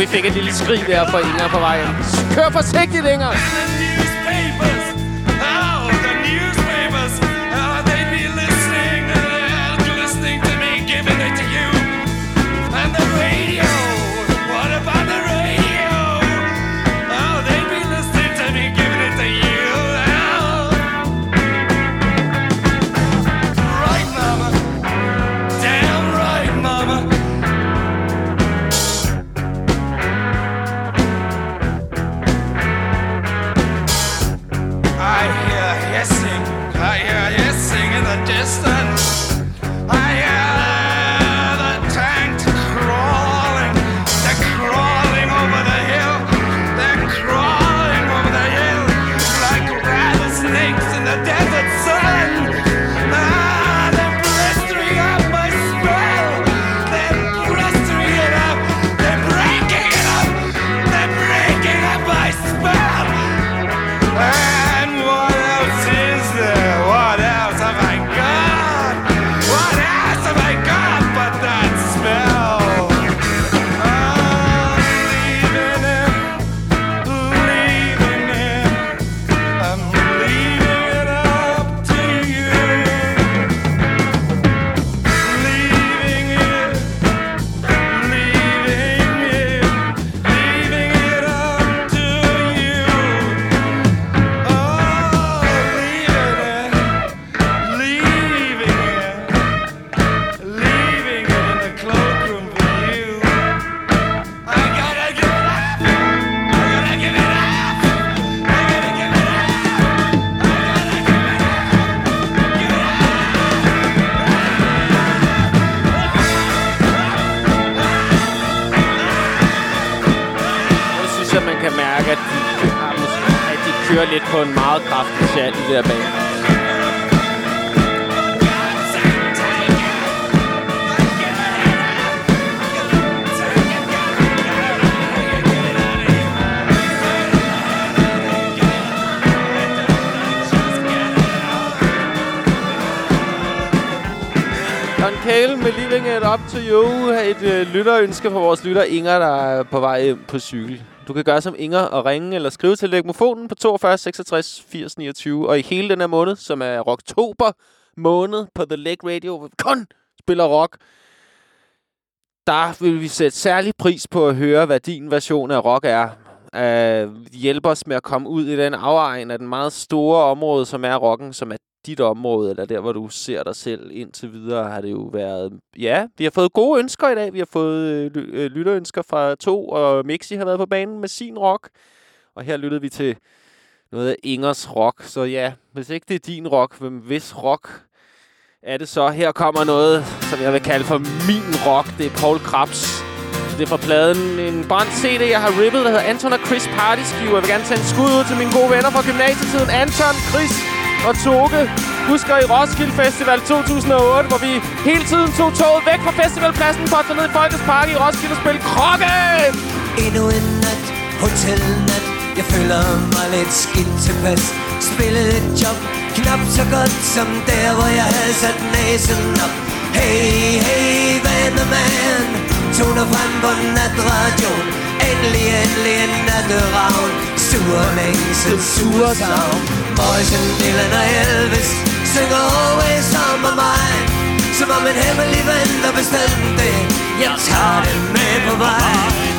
Vi fik et lille skrig der fra Inger på vejen. Kør forsigtigt, Inger! To You. Et øh, lytterønske fra vores lytter Inger, der er på vej hjem på cykel. Du kan gøre som Inger og ringe eller skrive til Legmofonen på 42 66 80 29. Og i hele den her måned, som er oktober måned på The Leg Radio, hvor vi kun spiller rock, der vil vi sætte særlig pris på at høre, hvad din version af rock er. Øh, uh, hjælpe os med at komme ud i den afegn af den meget store område, som er rocken, som er dit område, eller der, hvor du ser dig selv indtil videre, har det jo været... Ja, vi har fået gode ønsker i dag. Vi har fået øh, øh, lytterønsker fra to, og Mixi har været på banen med sin rock. Og her lyttede vi til noget af Ingers rock. Så ja, hvis ikke det er din rock, men hvis rock er det så? Her kommer noget, som jeg vil kalde for min rock. Det er Paul Krabs. Det er fra pladen en brændt CD, jeg har rippet, der hedder Anton og Chris Partyskiver. Jeg vil gerne sende skud ud til mine gode venner fra gymnasietiden. Anton, Chris og Toge. Husker i Roskilde Festival 2008, hvor vi hele tiden tog toget væk fra festivalpladsen for at tage ned i Folkets Park i Roskilde og spille krokke! Endnu en nat, hotelnat Jeg føler mig lidt skidt tilpas. Spillede et job, knap så godt som der, hvor jeg havde sat næsen op. Hey, hey, vandeman Toner frem på natradioen Endelig, endelig en natteravn. Sur længsel, sur savn Morrison, Dylan og Elvis Synger always on my mind Som om en hemmelig ven, der bestemte det Jeg tager det med på vej.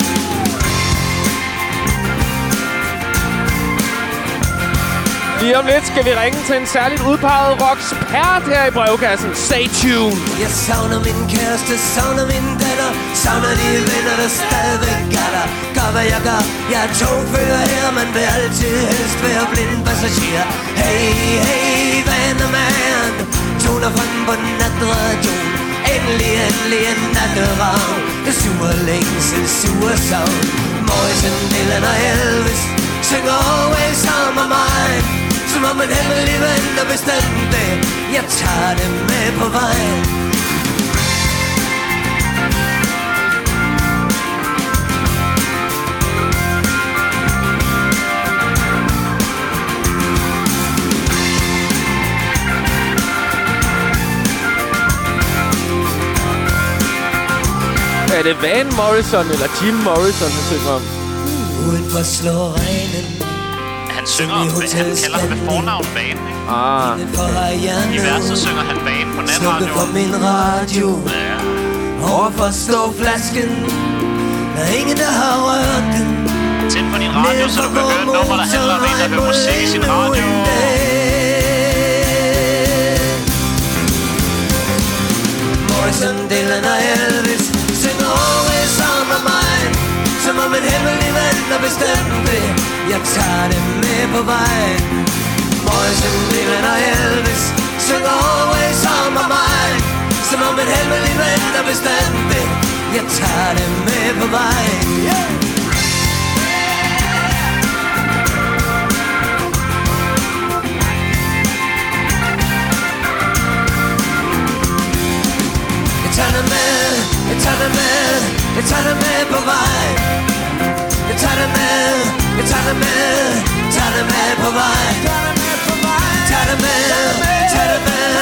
Lige om lidt skal vi ringe til en særligt udpeget rockspert her i brevkassen. Stay tuned. Jeg savner min kæreste, savner min datter. Savner de venner, der stadigvæk er der. Gør hvad jeg gør, jeg er togfører her Man vil altid helst være blind passager. Hey, hey, vandermand Toner frem på natradioen. Endelig, endelig en natteravn. Det suger længsel, suger savn Morrison, Dylan og Elvis Synger always on my mind som om en hemmelig ven, der bestemte Jeg tager det med på vejen Er det Van Morrison eller Jim Morrison, han synger om? Udenfor slår regnen Han synger om, han kalder ham med fornavn Van, ikke? Ah. I verset synger han Van på Slukke natradio. for min radio Ja. Overfor står flasken Der er ingen, der har rørt den Tænd på din radio, så du kan høre et nummer, der handler om en, der hører musik i sin radio. Morrison, Dylan og Elvis Synger always on my mind Som om en hemmelig ven, der bestemte jeg tager dem med på vejen Morrison, Dylan og Elvis Synger always on my mind Som om en hemmelig ven, der bestemte Jeg tager dem med på vejen yeah! Jeg tager dig med, jeg tager dig med, jeg tager dig med på vej. Jeg tager dig med, jeg tager dig med, tager dig med på vej. Tager dig med, tager dig med,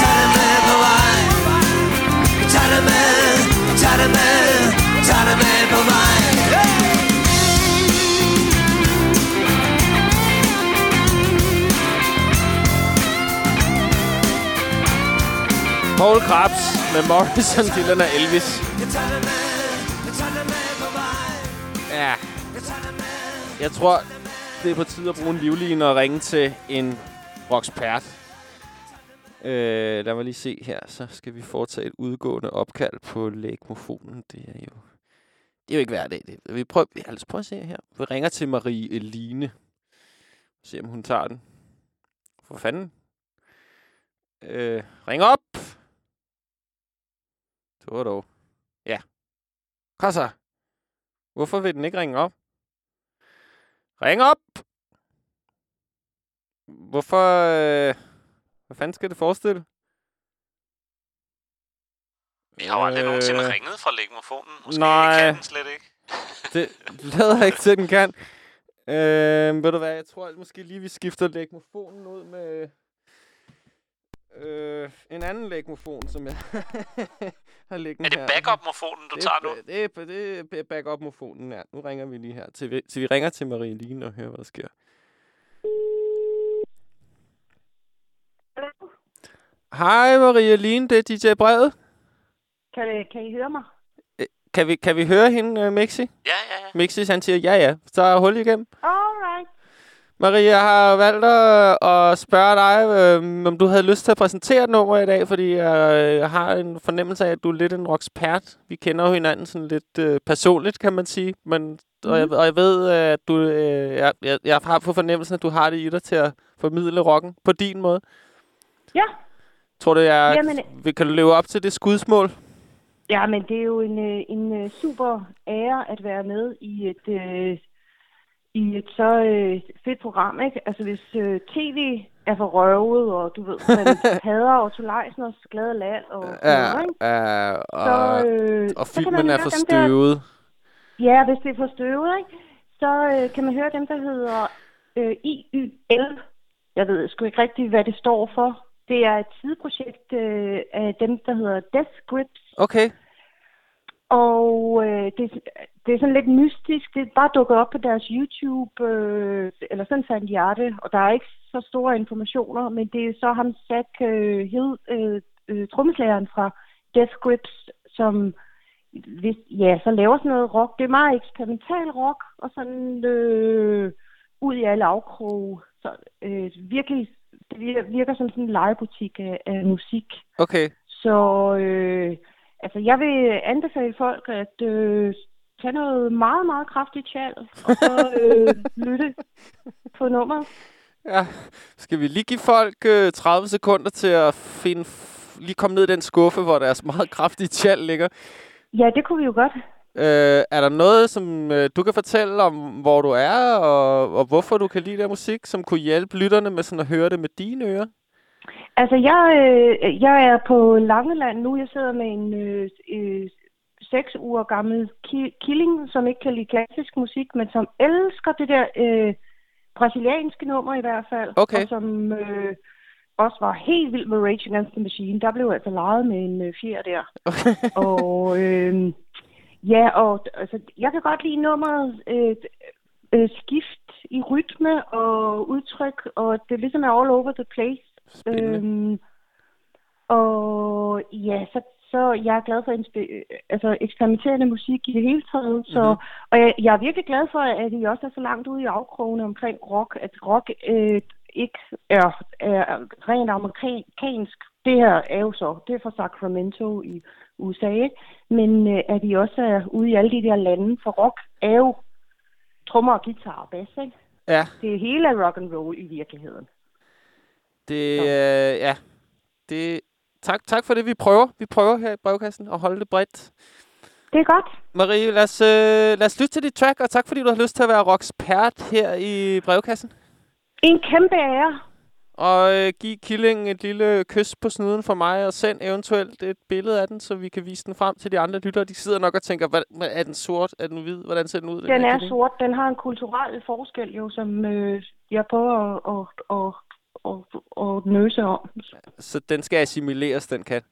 tager dig med på vej. Jeg tager dig med, tager dig med, tager dig med på vej. Paul Krabs med Morrison, Dylan og Elvis. Jeg tror, det er på tide at bruge en livline og ringe til en rockspert. Øh, lad mig lige se her. Så skal vi foretage et udgående opkald på lægmofonen. Det er jo... Det er jo ikke hver dag. Det. Vi prøver, vi altså prøve at se her. Vi ringer til Marie Eline. Se om hun tager den. For fanden. Øh, ring op! Det var dog. Ja. Kom så. Hvorfor vil den ikke ringe op? Ring op! Hvorfor... Øh, hvad fanden skal det forestille? Vi har jo aldrig Øh, nogensinde ringet fra lægmofonen. Måske nej. kan den slet ikke. *laughs* Det lader ikke til, den kan. Øh, ved du hvad, jeg tror at måske lige, vi skifter lægmofonen ud med øh, en anden lægmofon, som jeg *laughs* har liggende Er det her. backup-mofonen, du det, tager nu? Det er, det er backup-mofonen, ja. Nu ringer vi lige her. Til, vi- til vi ringer til Marie Line og hører, hvad der sker. Hej Marie Line, det er DJ Brevet. Kan, det- kan I høre mig? Kan vi, kan vi høre hende, uh, Mixi? Ja, ja, ja. Mixi, han siger ja, ja. Så er hul igennem. Alright. Marie, jeg har valgt at, at spørge dig, øh, om du havde lyst til at præsentere et nummer i dag, fordi jeg, jeg har en fornemmelse af, at du er lidt en rockspert. Vi kender jo hinanden sådan lidt øh, personligt, kan man sige. Men, og, jeg, og jeg ved, at du, øh, jeg, jeg, jeg har på fornemmelsen, at du har det i dig til at formidle rocken på din måde. Ja. Tror du, jeg Jamen, vi kan leve op til det skudsmål? Ja, men det er jo en, øh, en øh, super ære at være med i et, øh, i et så øh, fedt program, ikke? Altså hvis øh, tv er for røvet, og du ved, man *laughs* hader Otto Leisners glade land og Ja, noget, ikke? ja, og, Så, øh, og filmen er for dem der- støvet. Ja, hvis det er for støvet, ikke? Så øh, kan man høre dem, der hedder øh, IYL. Jeg ved sgu ikke rigtigt, hvad det står for. Det er et sideprojekt øh, af dem, der hedder Death Grips. Okay. Og øh, det, det er sådan lidt mystisk. Det er bare dukket op på deres YouTube, øh, eller sådan fandt jeg det. Og der er ikke så store informationer, men det er så ham, Zach øh, Hill, øh, øh, trommeslageren fra Death Grips, som hvis, ja, så laver sådan noget rock. Det er meget eksperimental rock, og sådan øh, ud i alle afkroge Så øh, virkelig, det virker, virker som sådan en legebutik af, af musik. Okay. Så øh, altså, jeg vil anbefale folk at øh, tage noget meget, meget kraftigt tjal, og så øh, *laughs* lytte på nummeret. Ja. Skal vi lige give folk øh, 30 sekunder til at finde... Lige komme ned i den skuffe, hvor deres meget kraftige tjal ligger. Ja, det kunne vi jo godt. Øh, er der noget, som øh, du kan fortælle om, hvor du er, og, og hvorfor du kan lide der musik, som kunne hjælpe lytterne med sådan at høre det med dine ører? Altså, jeg, øh, jeg er på Langeland nu. Jeg sidder med en øh, øh, seks uger gammel ki- killing, som ikke kan lide klassisk musik, men som elsker det der øh, brasilianske nummer i hvert fald. Okay. Og som øh, også var helt vild med Rage Against the Machine. Der blev altså leget med en øh, fjer der. *laughs* og øh, ja, og altså, jeg kan godt lide nummeret øh, øh, skift i rytme og udtryk, og det ligesom er all over the place. Øhm, og ja, så, så jeg er glad for øh, altså, eksperimenterende musik i det hele taget. Så, Mhm. Og jeg, jeg er virkelig glad for, at I også er så langt ude i afkrogene omkring rock, at rock øh, ikke er, er rent amerikansk. Det her er jo så, det er fra Sacramento i USA, ikke? men øh, at I også er ude i alle de der lande, for rock er jo trommer og guitar og bass, ikke? Ja. Det er hele rock and roll i virkeligheden. Det, øh, ja. Det, tak, tak for det, vi prøver. Vi prøver her i brevkassen at holde det bredt. Det er godt. Marie, lad os, øh, lad os lytte til dit track, og tak fordi du har lyst til at være rockspert her i brevkassen. En kæmpe ære. Og øh, giv Killing et lille kys på snuden for mig, og send eventuelt et billede af den, så vi kan vise den frem til de andre lyttere. De sidder nok og tænker, hvad, er den sort? Er den hvid? Hvordan ser den ud? Den her er killing? sort. Den har en kulturel forskel jo, som øh, jeg prøver at, at, at, at, at nøse om. Så den skal assimileres, den kat.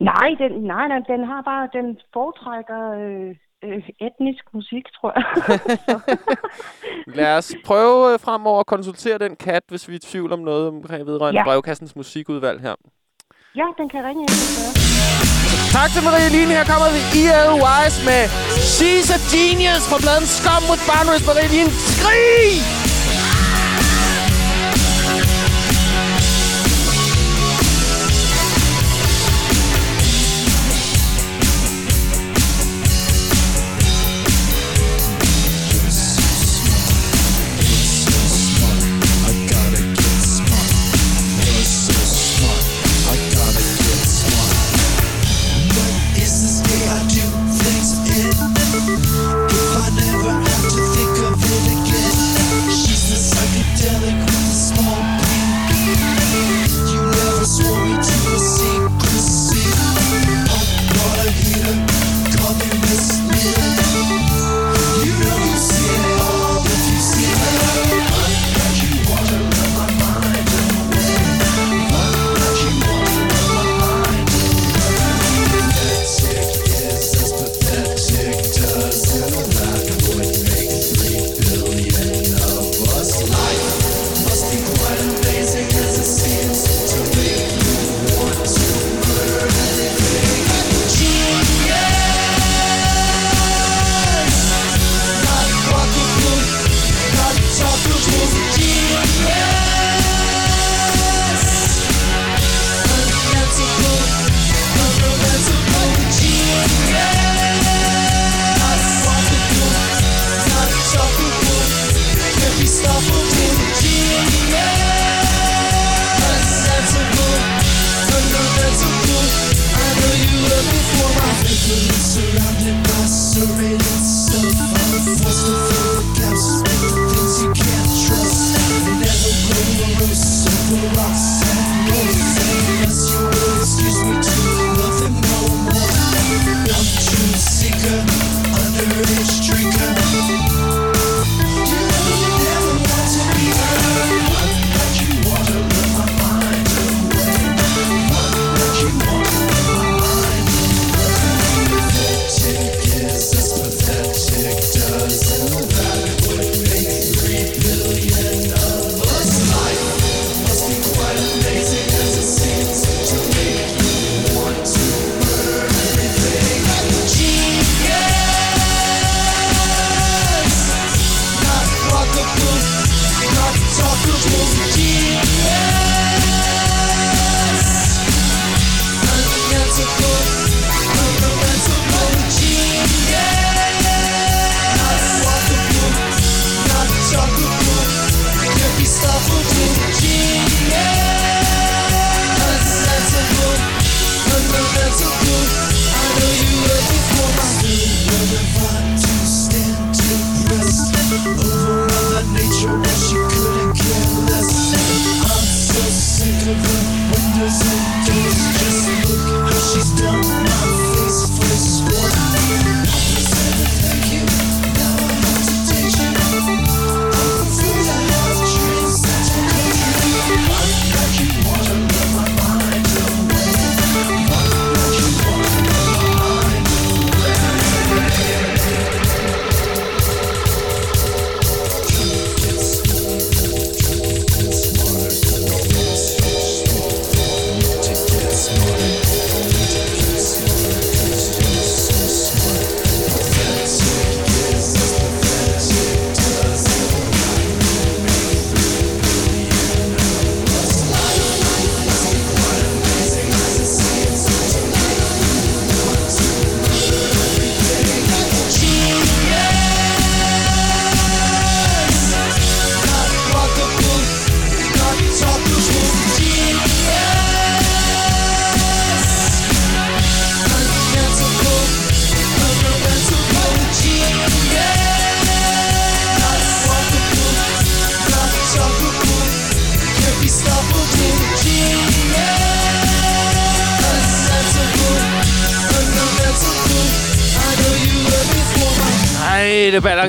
Nej, den, nej, nej, den har bare, den foretrækker øh, øh, etnisk musik, tror jeg. *laughs* Lad os prøve øh, fremover at konsultere den kat, hvis vi er i tvivl om noget omkring vedrørende Ja. brevkassens musikudvalg her. ja, den kan ringe ind. Tak til Marie Line. Her kommer vi E.L. Wise med She's a Genius fra bladen Scum with Boundaries. Marie Line, skrig!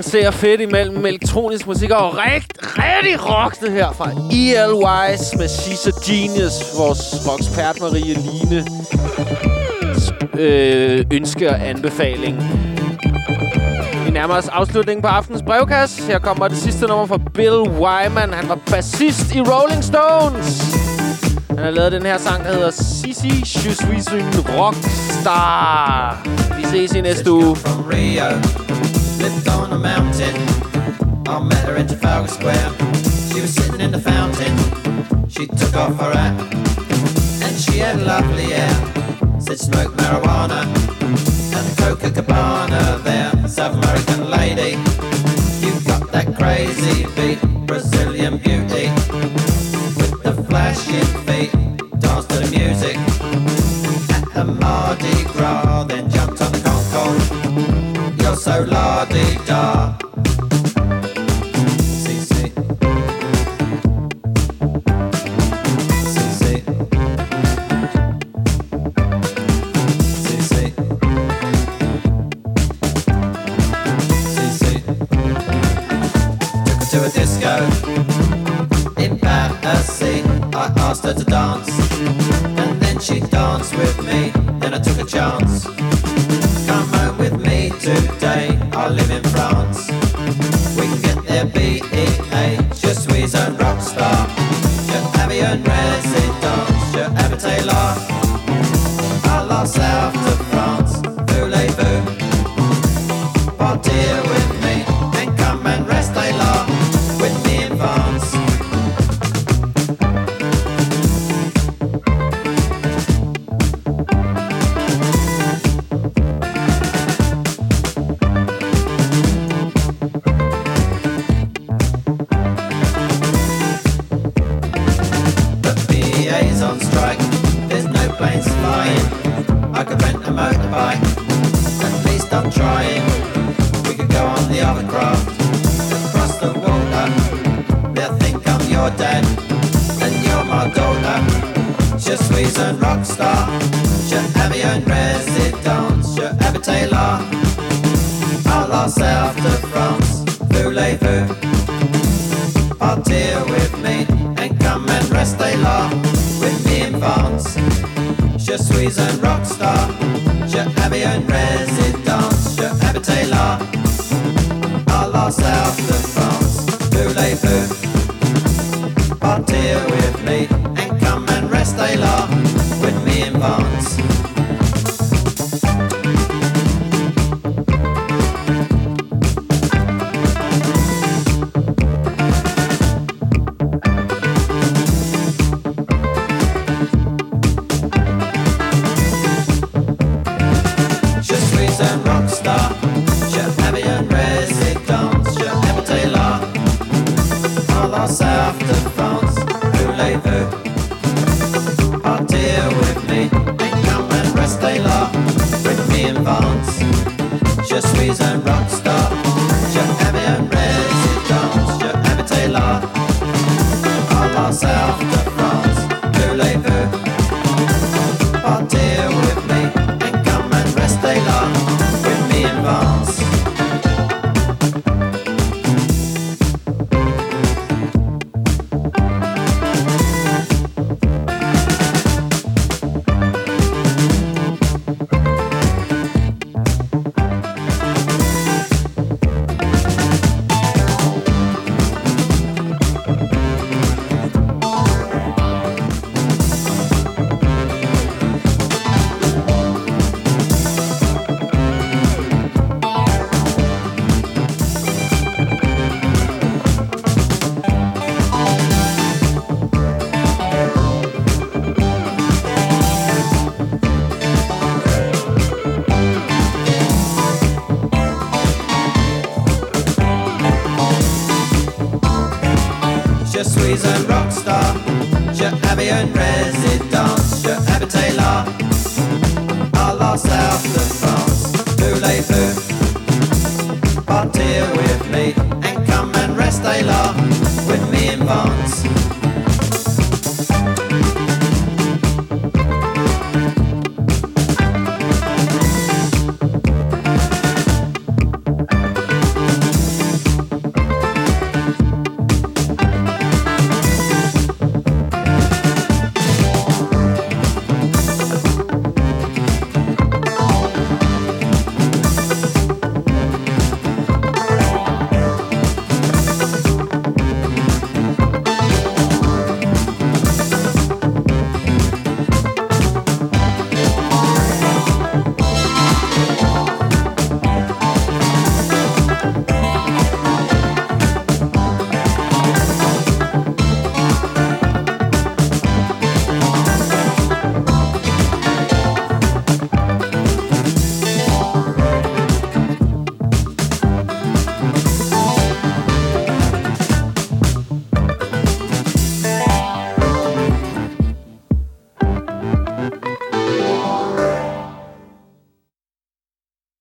Balancerer fedt imellem elektronisk musik og rigt, rigtig rock, det her fra E.L. Wise med She's a Genius, vores rockspert Marie Line øh, ønske og anbefaling. Vi nærmer os afslutningen på aftens brevkasse. Her kommer det sidste nummer fra Bill Wyman. Han var bassist i Rolling Stones. Han har lavet den her sang, der hedder Sissy Je suis une rockstar. Vi ses i næste uge. Uh, on a mountain. I met her in Trafalgar Square. She was sitting in the fountain. She took off her hat and she had lovely hair. Said smoke marijuana and Coca Cabana there. South American lady, you got that crazy beat, Brazilian beauty with the flashing feet. Dance to the music a disco in Paris. I asked her to dance, and then she danced with me. Then I took a chance. myself.